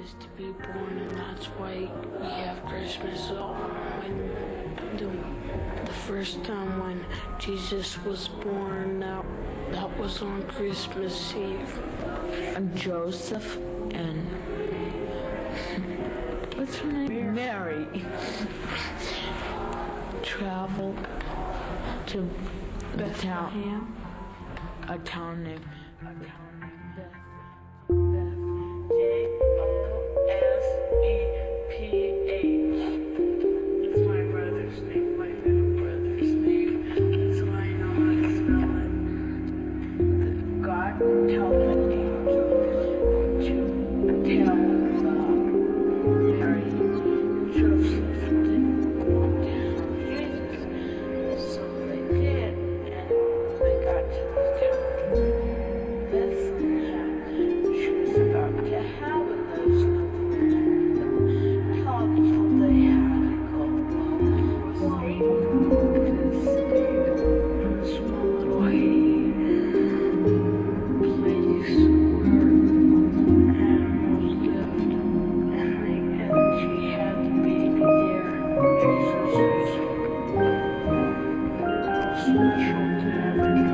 Jesus to be born, and that's why we have Christmas. When the, the first time when Jesus was born, that, that was on Christmas Eve. And Joseph and what's her name? Mary. Traveled to the town, Bethlehem. a town named. que